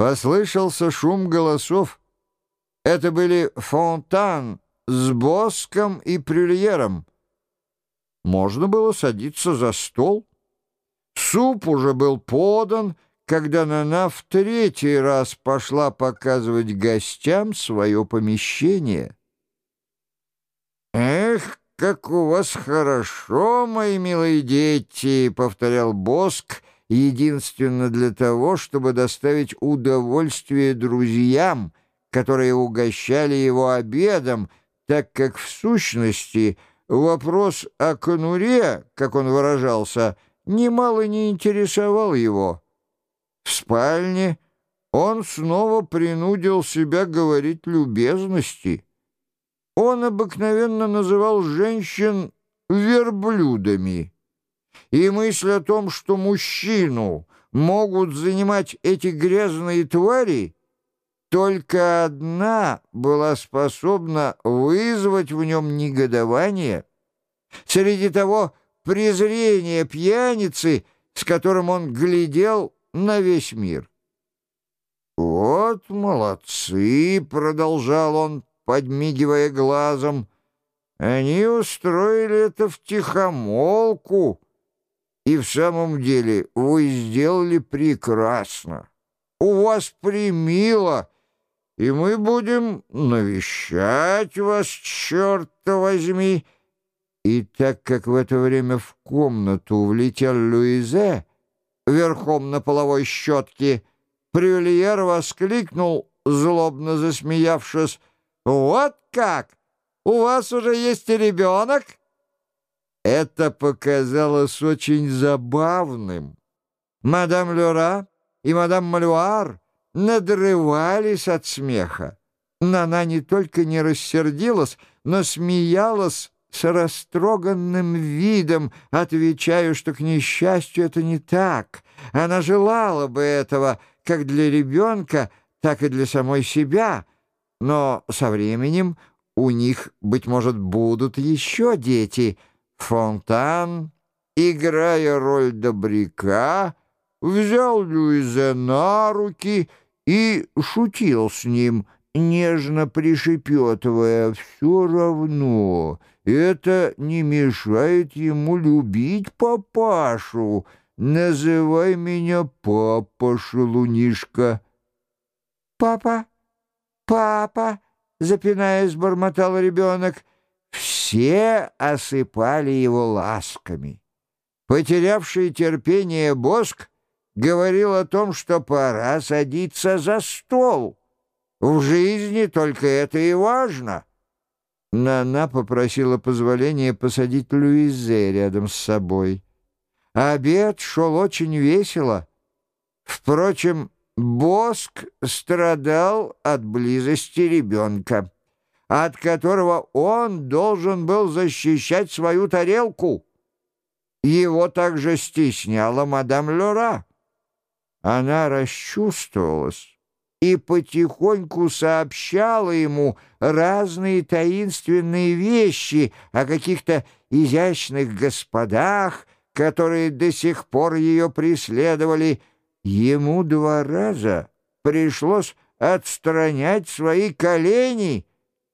Послышался шум голосов. Это были Фонтан с Боском и Прюльером. Можно было садиться за стол. Суп уже был подан, когда Нана в третий раз пошла показывать гостям свое помещение. «Эх, как у вас хорошо, мои милые дети!» — повторял Боск, единственно для того, чтобы доставить удовольствие друзьям, которые угощали его обедом, так как в сущности вопрос о конуре, как он выражался, немало не интересовал его. В спальне он снова принудил себя говорить любезности. Он обыкновенно называл женщин верблюдами. И мысль о том, что мужчину могут занимать эти грязные твари, только одна была способна вызвать в нем негодование. Среди того презрения пьяницы, с которым он глядел на весь мир. «Вот молодцы!» — продолжал он, подмигивая глазом. «Они устроили это в тихомолку, и в самом деле вы сделали прекрасно. У вас примило, и мы будем навещать вас, черт возьми». И так как в это время в комнату влетел Луизе, верхом на половой щетке, Прюльер воскликнул, злобно засмеявшись, «Вот как! У вас уже есть ребенок?» Это показалось очень забавным. Мадам Люра и мадам Малюар надрывались от смеха. Но она не только не рассердилась, но смеялась с растроганным видом, отвечаю, что, к несчастью, это не так. Она желала бы этого как для ребенка, так и для самой себя, но со временем у них, быть может, будут еще дети. Фонтан, играя роль добряка, взял Люизе на руки и шутил с ним, нежно пришепетывая «все равно». Это не мешает ему любить папашу. Называй меня папа, шелунишка. Папа, папа, запинаясь, бормотал ребенок. Все осыпали его ласками. Потерявший терпение Боск говорил о том, что пора садиться за стол. В жизни только это и важно — Нана попросила позволения посадить Луизе рядом с собой. Обед шел очень весело. Впрочем, Боск страдал от близости ребенка, от которого он должен был защищать свою тарелку. Его также стесняла мадам Лора. Она расчувствовалась и потихоньку сообщала ему разные таинственные вещи о каких-то изящных господах, которые до сих пор ее преследовали. Ему два раза пришлось отстранять свои колени,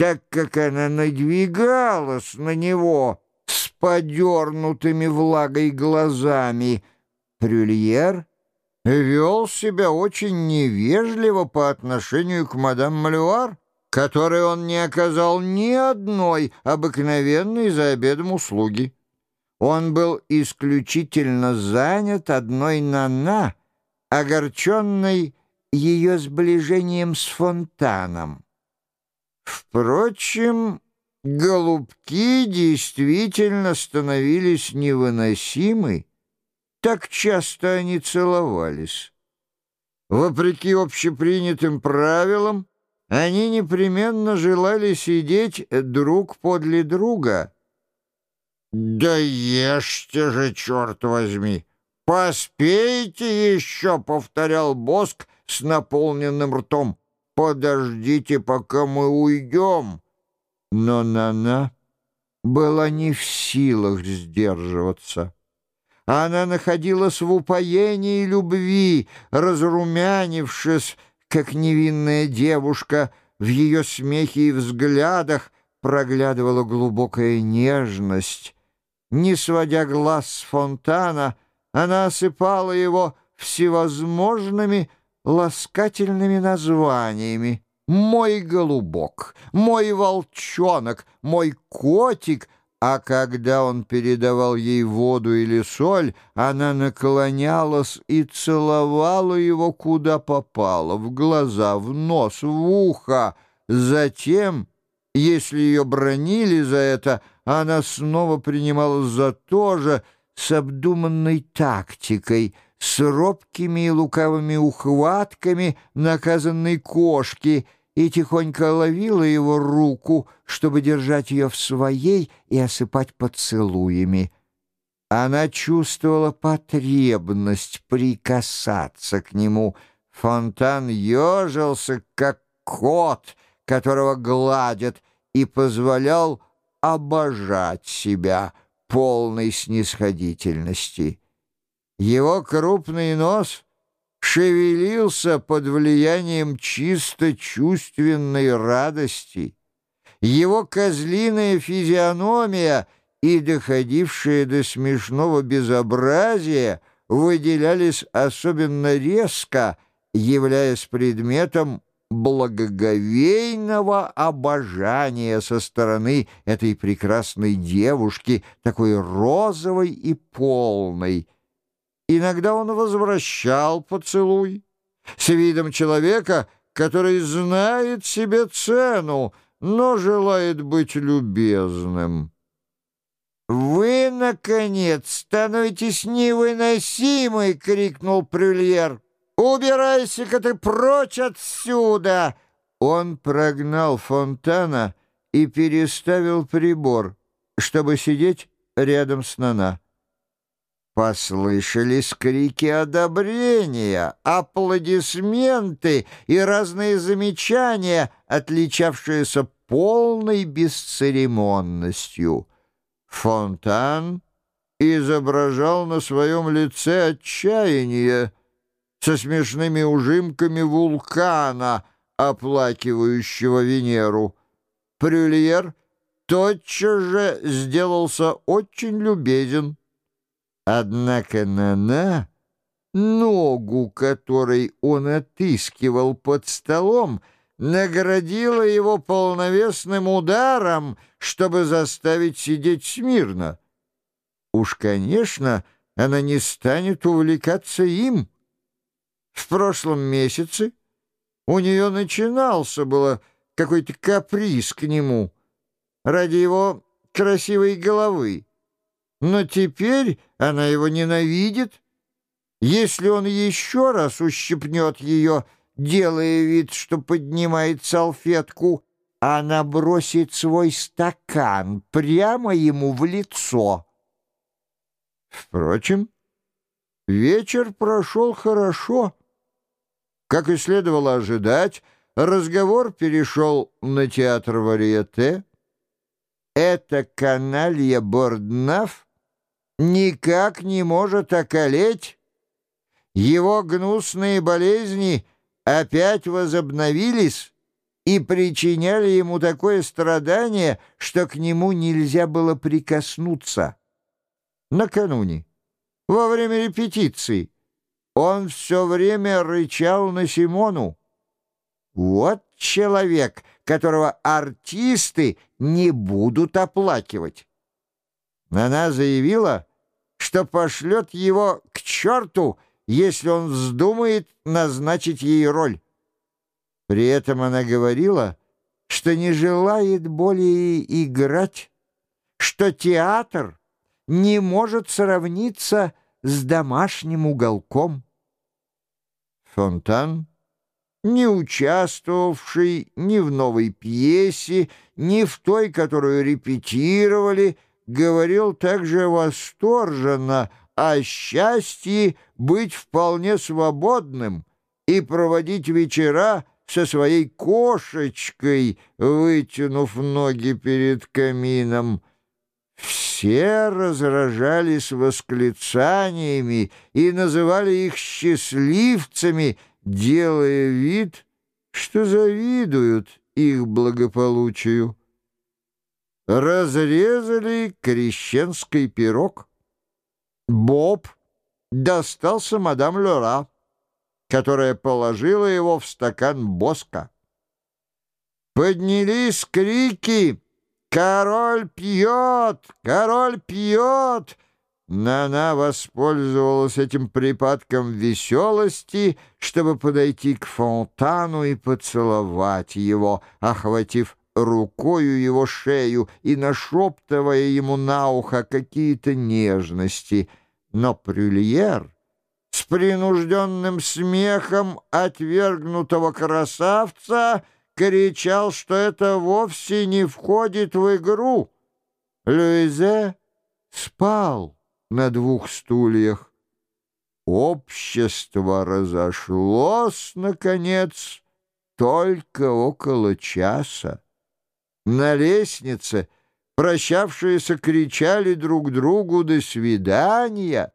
так как она надвигалась на него с подернутыми влагой глазами. Прюльер — вел себя очень невежливо по отношению к мадам Малюар, которой он не оказал ни одной обыкновенной за обедом услуги. Он был исключительно занят одной Нана, огорченной ее сближением с фонтаном. Впрочем, голубки действительно становились невыносимы, так часто они целовались. Вопреки общепринятым правилам, они непременно желали сидеть друг подле друга. «Да ешьте же, черт возьми! Поспейте еще!» — повторял Боск с наполненным ртом. «Подождите, пока мы уйдем!» Но Нана была не в силах сдерживаться. Она находилась в упоении любви, разрумянившись как невинная девушка, в ее смехе и взглядах проглядывала глубокая нежность. Не сводя глаз с фонтана, она осыпала его всевозможными ласкательными названиями. «Мой голубок», «Мой волчонок», «Мой котик», а когда он передавал ей воду или соль, она наклонялась и целовала его куда попало, в глаза, в нос, в ухо. Затем, если ее бронили за это, она снова принималась за то же с обдуманной тактикой, с робкими и лукавыми ухватками наказанной кошки — и тихонько ловила его руку, чтобы держать ее в своей и осыпать поцелуями. Она чувствовала потребность прикасаться к нему. Фонтан ежился, как кот, которого гладят, и позволял обожать себя полной снисходительности. Его крупный нос — шевелился под влиянием чисто чувственной радости. Его козлиная физиономия и доходившие до смешного безобразия выделялись особенно резко, являясь предметом благоговейного обожания со стороны этой прекрасной девушки, такой розовой и полной, Иногда он возвращал поцелуй с видом человека, который знает себе цену, но желает быть любезным. «Вы, наконец, становитесь невыносимой!» — крикнул Прюльер. «Убирайся-ка ты прочь отсюда!» Он прогнал Фонтана и переставил прибор, чтобы сидеть рядом с Нана. Послышались крики одобрения, аплодисменты и разные замечания, отличавшиеся полной бесцеремонностью. Фонтан изображал на своем лице отчаяние со смешными ужимками вулкана, оплакивающего Венеру. Прюльер тотчас же сделался очень любезен. Однако Нана, ногу которой он отыскивал под столом, наградила его полновесным ударом, чтобы заставить сидеть смирно. Уж, конечно, она не станет увлекаться им. В прошлом месяце у нее начинался было какой-то каприз к нему ради его красивой головы. Но теперь она его ненавидит. Если он еще раз ущипнет ее, делая вид, что поднимает салфетку, она бросит свой стакан прямо ему в лицо. Впрочем, вечер прошел хорошо. Как и следовало ожидать, разговор перешел на театр варьете. Это каналья Борднаф никак не может околеть. Его гнусные болезни опять возобновились и причиняли ему такое страдание, что к нему нельзя было прикоснуться. Накануне, во время репетиции, он все время рычал на Симону. Вот человек, которого артисты не будут оплакивать. Она заявила, что пошлет его к черту, если он вздумает назначить ей роль. При этом она говорила, что не желает более играть, что театр не может сравниться с домашним уголком. Фонтан, не участвовавший ни в новой пьесе, ни в той, которую репетировали, говорил также восторженно о счастье быть вполне свободным и проводить вечера со своей кошечкой, вытянув ноги перед камином. Все разражались восклицаниями и называли их счастливцами, делая вид, что завидуют их благополучию. Разрезали крещенский пирог. Боб достался мадам Лера, которая положила его в стакан боска. Поднялись крики «Король пьет! Король пьет!» Нана воспользовалась этим припадком веселости, чтобы подойти к фонтану и поцеловать его, охватив рукою его шею и нашептывая ему на ухо какие-то нежности. Но Прюльер с принужденным смехом отвергнутого красавца кричал, что это вовсе не входит в игру. Люизе спал на двух стульях. Общество разошлось, наконец, только около часа. На лестнице прощавшиеся кричали друг другу «до свидания»,